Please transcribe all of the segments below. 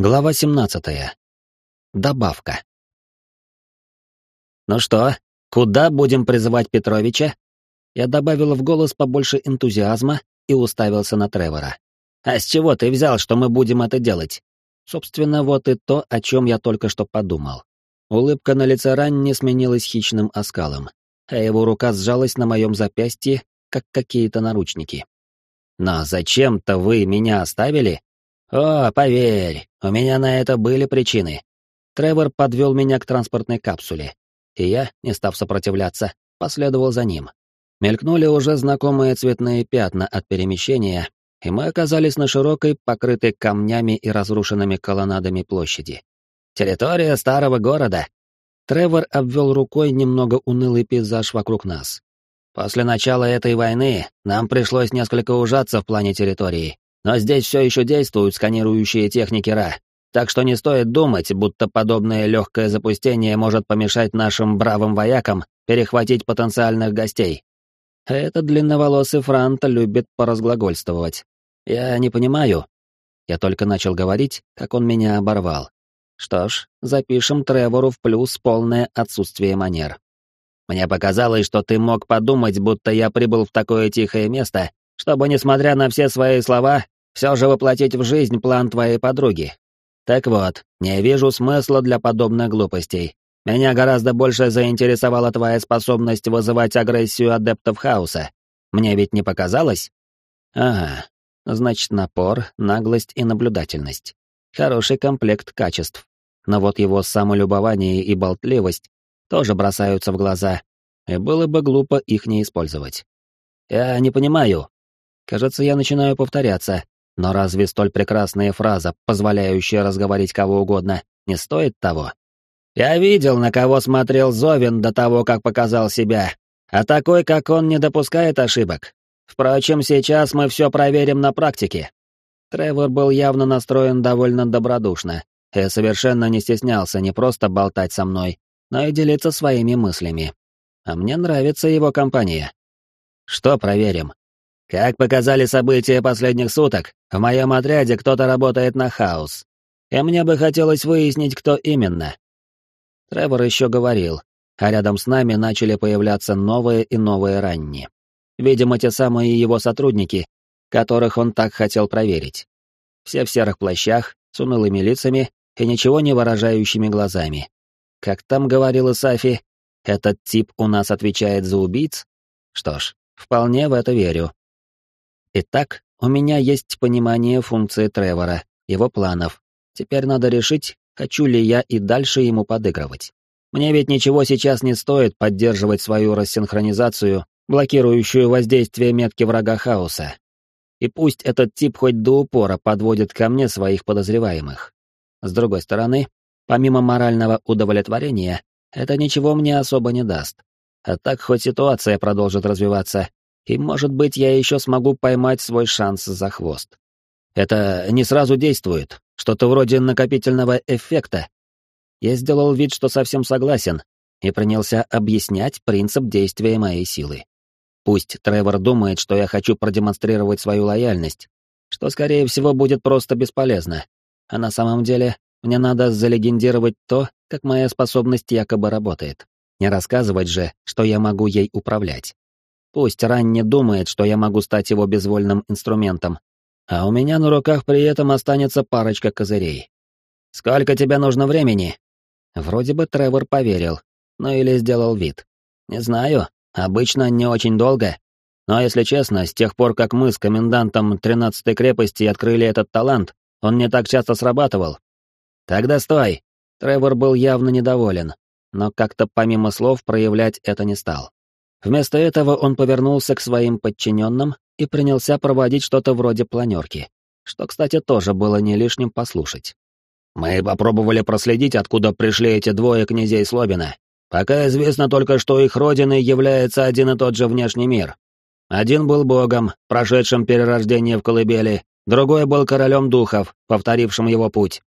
Глава 17. Добавка. «Ну что, куда будем призывать Петровича?» Я добавил в голос побольше энтузиазма и уставился на Тревора. «А с чего ты взял, что мы будем это делать?» Собственно, вот и то, о чем я только что подумал. Улыбка на лице Ранни сменилась хищным оскалом, а его рука сжалась на моем запястье, как какие-то наручники. «Но зачем-то вы меня оставили?» «О, поверь, у меня на это были причины». Тревор подвел меня к транспортной капсуле, и я, не став сопротивляться, последовал за ним. Мелькнули уже знакомые цветные пятна от перемещения, и мы оказались на широкой, покрытой камнями и разрушенными колоннадами площади. «Территория старого города!» Тревор обвел рукой немного унылый пейзаж вокруг нас. «После начала этой войны нам пришлось несколько ужаться в плане территории, но здесь все еще действуют сканирующие техники РА, так что не стоит думать, будто подобное легкое запустение может помешать нашим бравым воякам перехватить потенциальных гостей. Этот длинноволосый Франт любит поразглагольствовать. Я не понимаю. Я только начал говорить, как он меня оборвал. Что ж, запишем Тревору в плюс полное отсутствие манер. Мне показалось, что ты мог подумать, будто я прибыл в такое тихое место, чтобы, несмотря на все свои слова, все же воплотить в жизнь план твоей подруги. Так вот, не вижу смысла для подобных глупостей. Меня гораздо больше заинтересовала твоя способность вызывать агрессию адептов хаоса. Мне ведь не показалось? Ага, значит напор, наглость и наблюдательность. Хороший комплект качеств. Но вот его самолюбование и болтливость тоже бросаются в глаза, и было бы глупо их не использовать. Я не понимаю, Кажется, я начинаю повторяться, но разве столь прекрасная фраза, позволяющая разговорить кого угодно, не стоит того? Я видел, на кого смотрел Зовин до того, как показал себя, а такой, как он, не допускает ошибок. Впрочем, сейчас мы все проверим на практике. Тревор был явно настроен довольно добродушно и совершенно не стеснялся не просто болтать со мной, но и делиться своими мыслями. А мне нравится его компания. Что проверим? Как показали события последних суток, в моем отряде кто-то работает на хаос. И мне бы хотелось выяснить, кто именно. Тревор еще говорил, а рядом с нами начали появляться новые и новые ранние. Видимо, те самые его сотрудники, которых он так хотел проверить. Все в серых плащах, с унылыми лицами и ничего не выражающими глазами. Как там говорила Сафи, этот тип у нас отвечает за убийц? Что ж, вполне в это верю. Итак, у меня есть понимание функции Тревора, его планов. Теперь надо решить, хочу ли я и дальше ему подыгрывать. Мне ведь ничего сейчас не стоит поддерживать свою рассинхронизацию, блокирующую воздействие метки врага хаоса. И пусть этот тип хоть до упора подводит ко мне своих подозреваемых. С другой стороны, помимо морального удовлетворения, это ничего мне особо не даст. А так хоть ситуация продолжит развиваться, и, может быть, я еще смогу поймать свой шанс за хвост. Это не сразу действует, что-то вроде накопительного эффекта. Я сделал вид, что совсем согласен, и принялся объяснять принцип действия моей силы. Пусть Тревор думает, что я хочу продемонстрировать свою лояльность, что, скорее всего, будет просто бесполезно. А на самом деле, мне надо залегендировать то, как моя способность якобы работает. Не рассказывать же, что я могу ей управлять. Пусть Ранни думает, что я могу стать его безвольным инструментом, а у меня на руках при этом останется парочка козырей. «Сколько тебе нужно времени?» Вроде бы Тревор поверил, но или сделал вид. «Не знаю, обычно не очень долго. Но, если честно, с тех пор, как мы с комендантом 13-й крепости открыли этот талант, он не так часто срабатывал. Тогда стой!» Тревор был явно недоволен, но как-то помимо слов проявлять это не стал. Вместо этого он повернулся к своим подчиненным и принялся проводить что-то вроде планерки, что, кстати, тоже было не лишним послушать. «Мы попробовали проследить, откуда пришли эти двое князей Слобина. Пока известно только, что их родиной является один и тот же внешний мир. Один был богом, прошедшим перерождение в колыбели, другой был королем духов, повторившим его путь.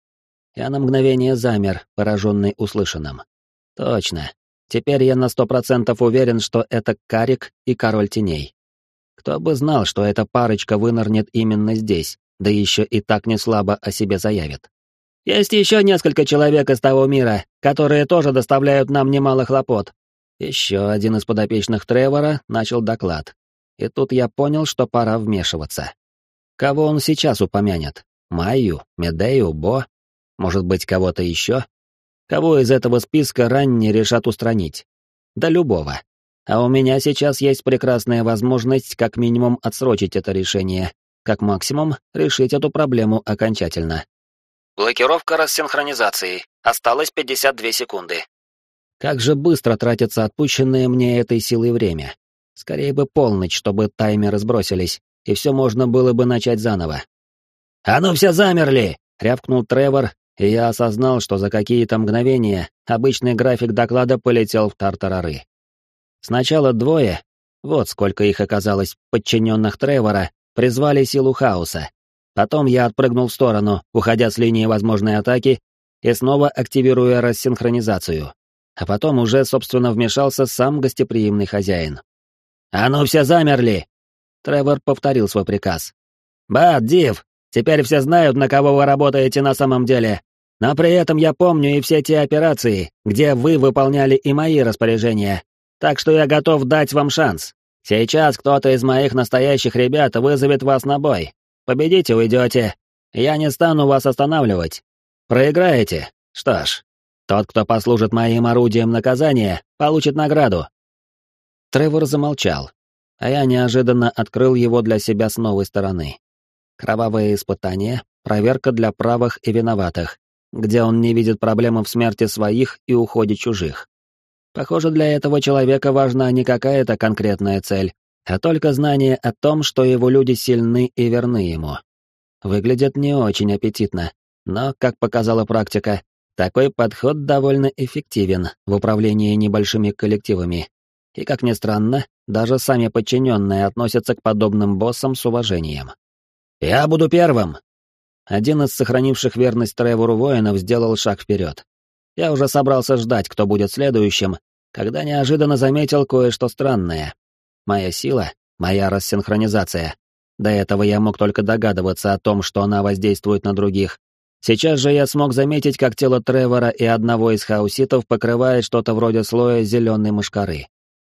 Я на мгновение замер, пораженный услышанным. Точно, Теперь я на сто процентов уверен, что это Карик и Король Теней. Кто бы знал, что эта парочка вынырнет именно здесь, да еще и так не слабо о себе заявит. Есть еще несколько человек из того мира, которые тоже доставляют нам немало хлопот. Еще один из подопечных Тревора начал доклад. И тут я понял, что пора вмешиваться. Кого он сейчас упомянет? Майю, Медею, Бо? Может быть, кого-то еще? Кого из этого списка ранее решат устранить? Да любого. А у меня сейчас есть прекрасная возможность как минимум отсрочить это решение, как максимум решить эту проблему окончательно. Блокировка рассинхронизации. Осталось 52 секунды. Как же быстро тратится отпущенное мне этой силой время. Скорее бы полночь, чтобы таймеры сбросились, и все можно было бы начать заново. «А ну все замерли!» — рявкнул Тревор, и я осознал, что за какие-то мгновения обычный график доклада полетел в тартарары. Сначала двое, вот сколько их оказалось, подчиненных Тревора, призвали силу хаоса. Потом я отпрыгнул в сторону, уходя с линии возможной атаки и снова активируя рассинхронизацию. А потом уже, собственно, вмешался сам гостеприимный хозяин. «А ну все замерли!» Тревор повторил свой приказ. «Бат, Див, теперь все знают, на кого вы работаете на самом деле. Но при этом я помню и все те операции, где вы выполняли и мои распоряжения. Так что я готов дать вам шанс. Сейчас кто-то из моих настоящих ребят вызовет вас на бой. Победите, уйдете. Я не стану вас останавливать. Проиграете? Что ж, тот, кто послужит моим орудием наказания, получит награду. Тревор замолчал, а я неожиданно открыл его для себя с новой стороны. Кровавое испытание, проверка для правых и виноватых, где он не видит проблемы в смерти своих и уходе чужих. Похоже, для этого человека важна не какая-то конкретная цель, а только знание о том, что его люди сильны и верны ему. Выглядит не очень аппетитно, но, как показала практика, такой подход довольно эффективен в управлении небольшими коллективами, и, как ни странно, даже сами подчиненные относятся к подобным боссам с уважением. «Я буду первым!» Один из сохранивших верность Тревору воинов сделал шаг вперед. Я уже собрался ждать, кто будет следующим, когда неожиданно заметил кое-что странное. Моя сила, моя рассинхронизация. До этого я мог только догадываться о том, что она воздействует на других. Сейчас же я смог заметить, как тело Тревора и одного из хауситов покрывает что-то вроде слоя зеленой мышкары.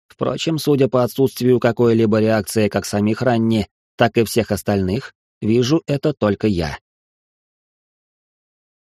Впрочем, судя по отсутствию какой-либо реакции как самих Ранни, так и всех остальных, вижу это только я.